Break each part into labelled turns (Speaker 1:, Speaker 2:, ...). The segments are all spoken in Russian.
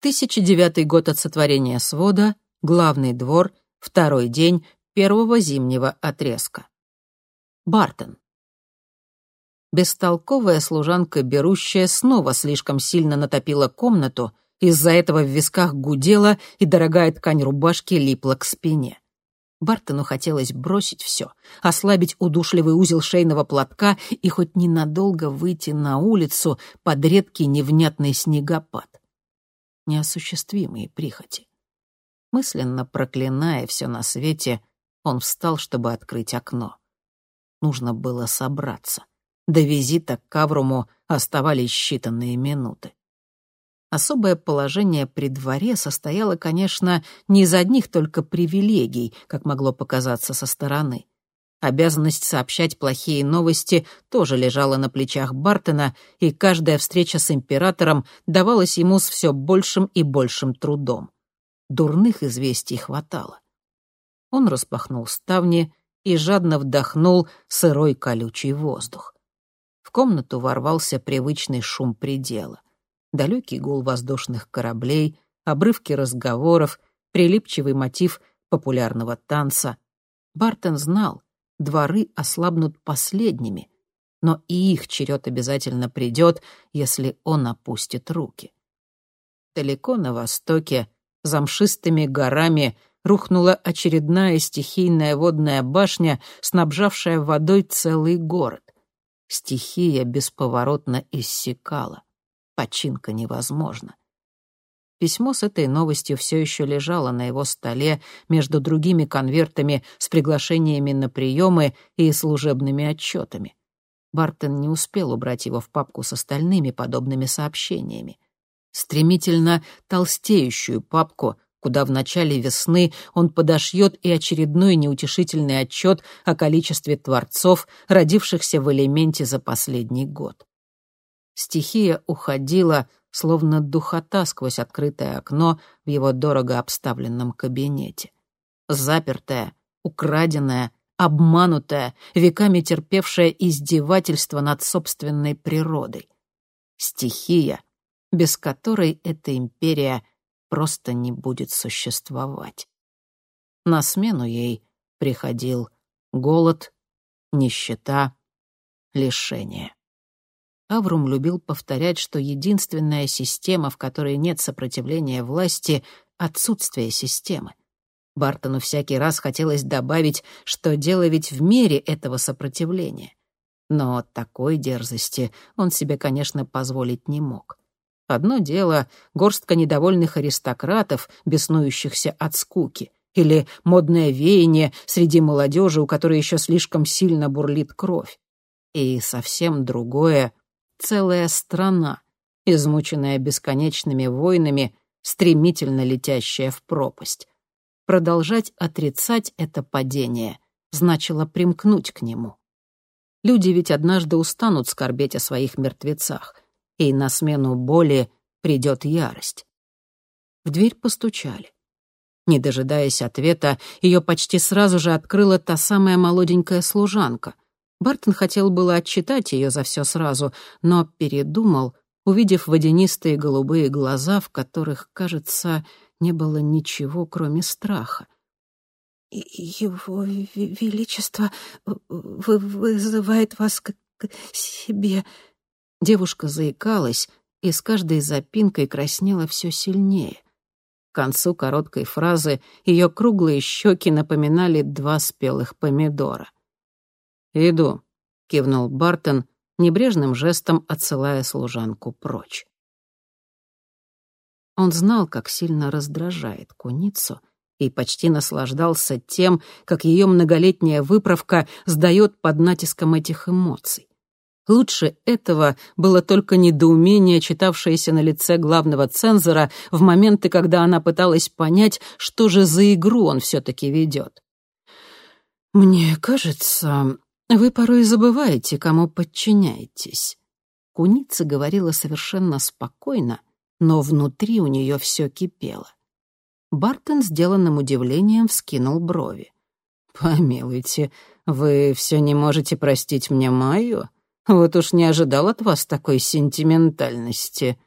Speaker 1: 1009 год от сотворения свода, главный двор, второй день первого зимнего отрезка. Бартон. Бестолковая служанка, берущая, снова слишком сильно натопила комнату, из-за этого в висках гудела, и дорогая ткань рубашки липла к спине. Бартону хотелось бросить все, ослабить удушливый узел шейного платка и хоть ненадолго выйти на улицу под редкий невнятный снегопад неосуществимые прихоти. Мысленно проклиная все на свете, он встал, чтобы открыть окно. Нужно было собраться. До визита к Кавруму оставались считанные минуты. Особое положение при дворе состояло, конечно, не из одних только привилегий, как могло показаться со стороны. Обязанность сообщать плохие новости тоже лежала на плечах Бартона, и каждая встреча с императором давалась ему с все большим и большим трудом. Дурных известий хватало. Он распахнул ставни и жадно вдохнул сырой колючий воздух. В комнату ворвался привычный шум предела. Далекий гул воздушных кораблей, обрывки разговоров, прилипчивый мотив популярного танца. Бартон знал — дворы ослабнут последними, но и их черед обязательно придет, если он опустит руки. Далеко на востоке, за мшистыми горами, рухнула очередная стихийная водная башня, снабжавшая водой целый город. Стихия бесповоротно иссякала. Починка невозможна. Письмо с этой новостью все еще лежало на его столе между другими конвертами с приглашениями на приемы и служебными отчетами. Бартон не успел убрать его в папку с остальными подобными сообщениями. Стремительно толстеющую папку, куда в начале весны он подошьет и очередной неутешительный отчет о количестве творцов, родившихся в элементе за последний год. Стихия уходила, словно духота сквозь открытое окно в его дорого обставленном кабинете. Запертая, украденная, обманутая, веками терпевшая издевательство над собственной природой. Стихия, без которой эта империя просто не будет существовать. На смену ей приходил голод, нищета, лишение. Аврум любил повторять, что единственная система, в которой нет сопротивления власти — отсутствие системы. Бартону всякий раз хотелось добавить, что дело ведь в мере этого сопротивления. Но такой дерзости он себе, конечно, позволить не мог. Одно дело — горстка недовольных аристократов, беснующихся от скуки, или модное веяние среди молодежи, у которой еще слишком сильно бурлит кровь. И совсем другое целая страна, измученная бесконечными войнами, стремительно летящая в пропасть. Продолжать отрицать это падение значило примкнуть к нему. Люди ведь однажды устанут скорбеть о своих мертвецах, и на смену боли придет ярость. В дверь постучали. Не дожидаясь ответа, ее почти сразу же открыла та самая молоденькая служанка — Бартон хотел было отчитать ее за все сразу, но передумал, увидев водянистые голубые глаза, в которых, кажется, не было ничего, кроме страха.
Speaker 2: «Его Величество вызывает вас к себе».
Speaker 1: Девушка заикалась, и с каждой запинкой краснела все сильнее. К концу короткой фразы ее круглые щеки напоминали два спелых помидора. «Иду», — кивнул Бартон, небрежным жестом отсылая служанку прочь. Он знал, как сильно раздражает куницу, и почти наслаждался тем, как ее многолетняя выправка сдает под натиском этих эмоций. Лучше этого было только недоумение, читавшееся на лице главного цензора в моменты, когда она пыталась понять, что же за игру он все-таки ведет. «Мне кажется, вы порой забываете, кому подчиняетесь. Куница говорила совершенно спокойно, но внутри у нее все кипело. Бартон сделанным удивлением вскинул брови. «Помилуйте, вы все не можете простить мне Майю? Вот уж не ожидал от вас такой сентиментальности».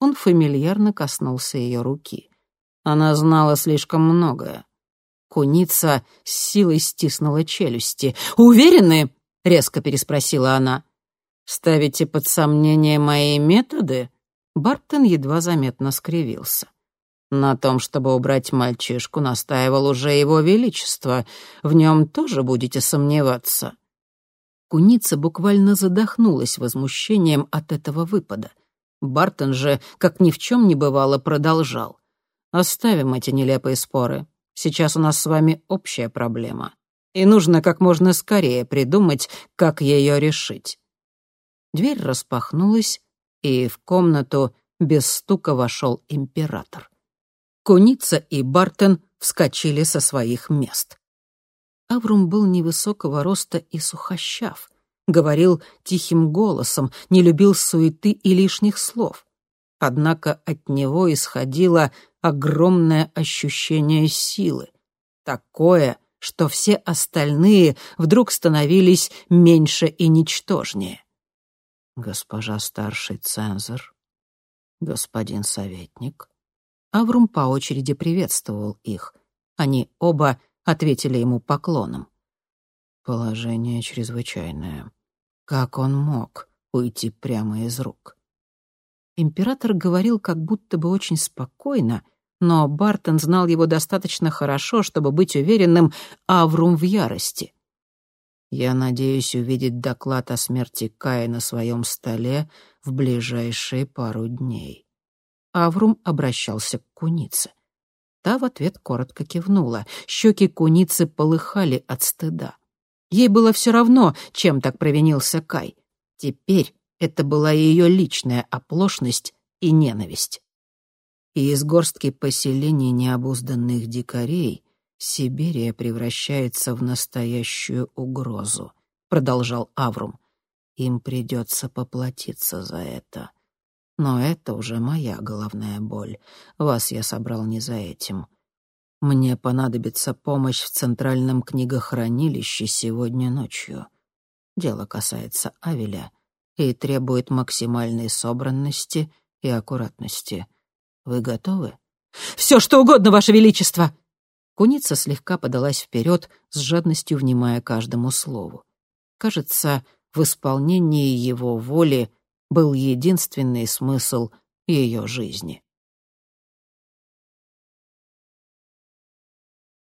Speaker 1: Он фамильярно коснулся ее руки. Она знала слишком многое. Куница с силой стиснула челюсти. «Уверены?» — резко переспросила она. «Ставите под сомнение мои методы?» Бартон едва заметно скривился. На том, чтобы убрать мальчишку, настаивал уже его величество. В нем тоже будете сомневаться. Куница буквально задохнулась возмущением от этого выпада. Бартон же, как ни в чем не бывало, продолжал. «Оставим эти нелепые споры. Сейчас у нас с вами общая проблема. И нужно как можно скорее придумать, как ее решить». Дверь распахнулась, и в комнату без стука вошел император. Куница и Бартон вскочили со своих мест. Аврум был невысокого роста и сухощав, говорил тихим голосом, не любил суеты и лишних слов. Однако от него исходило огромное ощущение силы, такое, что все остальные вдруг становились меньше и ничтожнее. «Госпожа старший цензор, господин советник», Аврум по очереди приветствовал их. Они оба ответили ему поклоном. Положение чрезвычайное. Как он мог уйти прямо из рук? Император говорил как будто бы очень спокойно, но Бартон знал его достаточно хорошо, чтобы быть уверенным, Аврум в ярости. «Я надеюсь увидеть доклад о смерти Кая на своем столе в ближайшие пару дней». Аврум обращался к кунице. Та в ответ коротко кивнула. Щеки куницы полыхали от стыда. Ей было все равно, чем так провинился Кай. Теперь это была ее личная оплошность и ненависть. И из горстки поселений необузданных дикарей Сибирия превращается в настоящую угрозу, продолжал Аврум. Им придется поплатиться за это. Но это уже моя головная боль. Вас я собрал не за этим. Мне понадобится помощь в Центральном книгохранилище сегодня ночью. Дело касается Авеля и требует максимальной собранности и аккуратности. Вы готовы? «Все, что угодно, Ваше Величество!» Куница слегка подалась вперед, с жадностью внимая каждому слову. Кажется, в исполнении его воли был единственный смысл ее жизни.